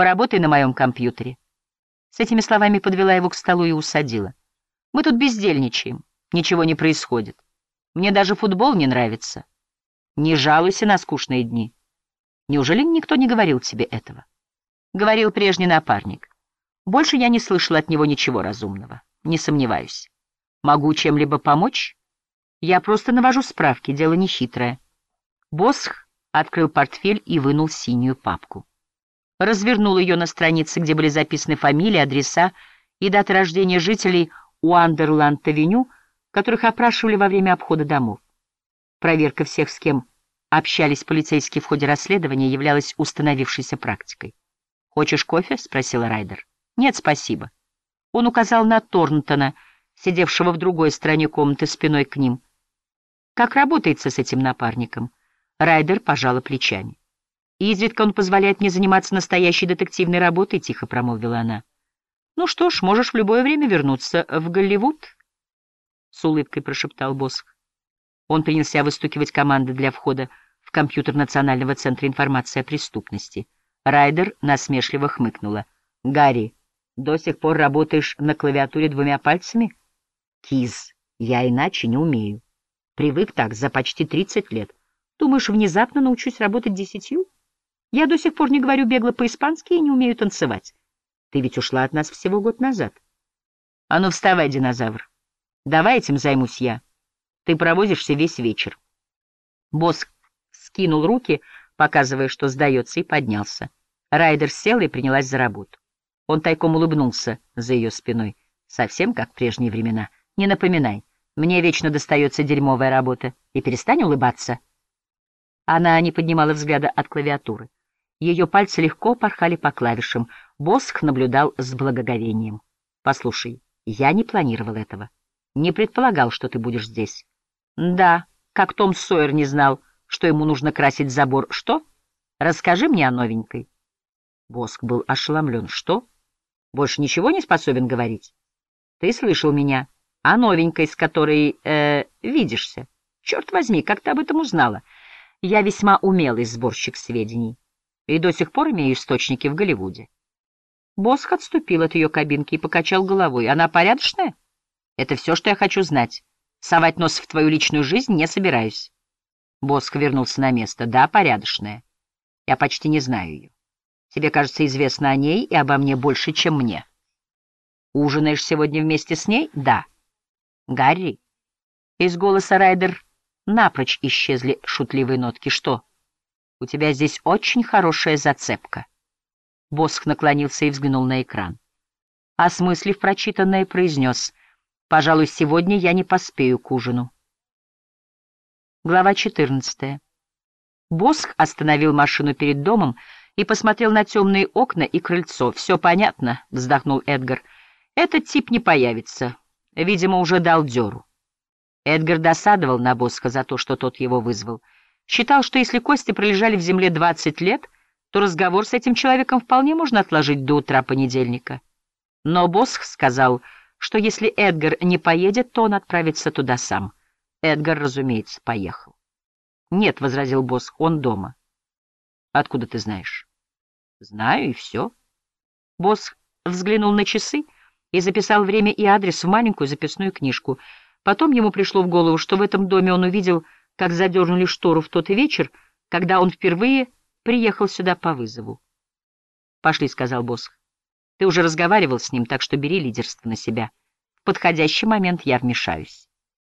Поработай на моем компьютере. С этими словами подвела его к столу и усадила. Мы тут бездельничаем, ничего не происходит. Мне даже футбол не нравится. Не жалуйся на скучные дни. Неужели никто не говорил тебе этого? Говорил прежний напарник. Больше я не слышал от него ничего разумного. Не сомневаюсь. Могу чем-либо помочь? Я просто навожу справки, дело не хитрое. Босх открыл портфель и вынул синюю папку. Развернул ее на странице, где были записаны фамилии, адреса и даты рождения жителей Уандерланд-авеню, которых опрашивали во время обхода домов. Проверка всех, с кем общались полицейские в ходе расследования, являлась установившейся практикой. «Хочешь кофе?» — спросила Райдер. «Нет, спасибо». Он указал на Торнтона, сидевшего в другой стороне комнаты спиной к ним. «Как работается с этим напарником?» Райдер пожала плечами. «Изредка он позволяет мне заниматься настоящей детективной работой», — тихо промолвила она. «Ну что ж, можешь в любое время вернуться в Голливуд», — с улыбкой прошептал Босх. Он принялся выстукивать команды для входа в компьютер Национального центра информации о преступности. Райдер насмешливо хмыкнула. «Гарри, до сих пор работаешь на клавиатуре двумя пальцами?» «Киз, я иначе не умею. Привык так за почти тридцать лет. Думаешь, внезапно научусь работать десятью? Я до сих пор не говорю бегло по-испански и не умею танцевать. Ты ведь ушла от нас всего год назад». «А ну вставай, динозавр. Давай этим займусь я». Ты провозишься весь вечер. Босс скинул руки, показывая, что сдается, и поднялся. Райдер сел и принялась за работу. Он тайком улыбнулся за ее спиной, совсем как в прежние времена. «Не напоминай, мне вечно достается дерьмовая работа, и перестань улыбаться». Она не поднимала взгляда от клавиатуры. Ее пальцы легко порхали по клавишам. Босх наблюдал с благоговением. «Послушай, я не планировал этого. Не предполагал, что ты будешь здесь. Да, как Том Сойер не знал, что ему нужно красить забор. Что? Расскажи мне о новенькой. Боск был ошеломлен. Что? Больше ничего не способен говорить? Ты слышал меня. О новенькой, с которой, э, видишься. Черт возьми, как ты об этом узнала? Я весьма умелый сборщик сведений и до сих пор имею источники в Голливуде. Боск отступил от ее кабинки и покачал головой. Она порядочная? Это все, что я хочу знать. Совать нос в твою личную жизнь не собираюсь. Боск вернулся на место. Да, порядочная. Я почти не знаю ее. Тебе, кажется, известно о ней и обо мне больше, чем мне. Ужинаешь сегодня вместе с ней? Да. Гарри? Из голоса Райдер напрочь исчезли шутливые нотки. Что? У тебя здесь очень хорошая зацепка. Боск наклонился и взглянул на экран. Осмыслив прочитанное, произнес — Пожалуй, сегодня я не поспею к ужину. Глава 14. Босх остановил машину перед домом и посмотрел на темные окна и крыльцо. «Все понятно», — вздохнул Эдгар. «Этот тип не появится. Видимо, уже дал дёру». Эдгар досадовал на Босха за то, что тот его вызвал. Считал, что если кости пролежали в земле 20 лет, то разговор с этим человеком вполне можно отложить до утра понедельника. Но Босх сказал что если Эдгар не поедет, то он отправится туда сам. Эдгар, разумеется, поехал. «Нет», — возразил босс, — «он дома». «Откуда ты знаешь?» «Знаю, и все». Босс взглянул на часы и записал время и адрес в маленькую записную книжку. Потом ему пришло в голову, что в этом доме он увидел, как задернули штору в тот вечер, когда он впервые приехал сюда по вызову. «Пошли», — сказал босс. Ты уже разговаривал с ним, так что бери лидерство на себя. В подходящий момент я вмешаюсь.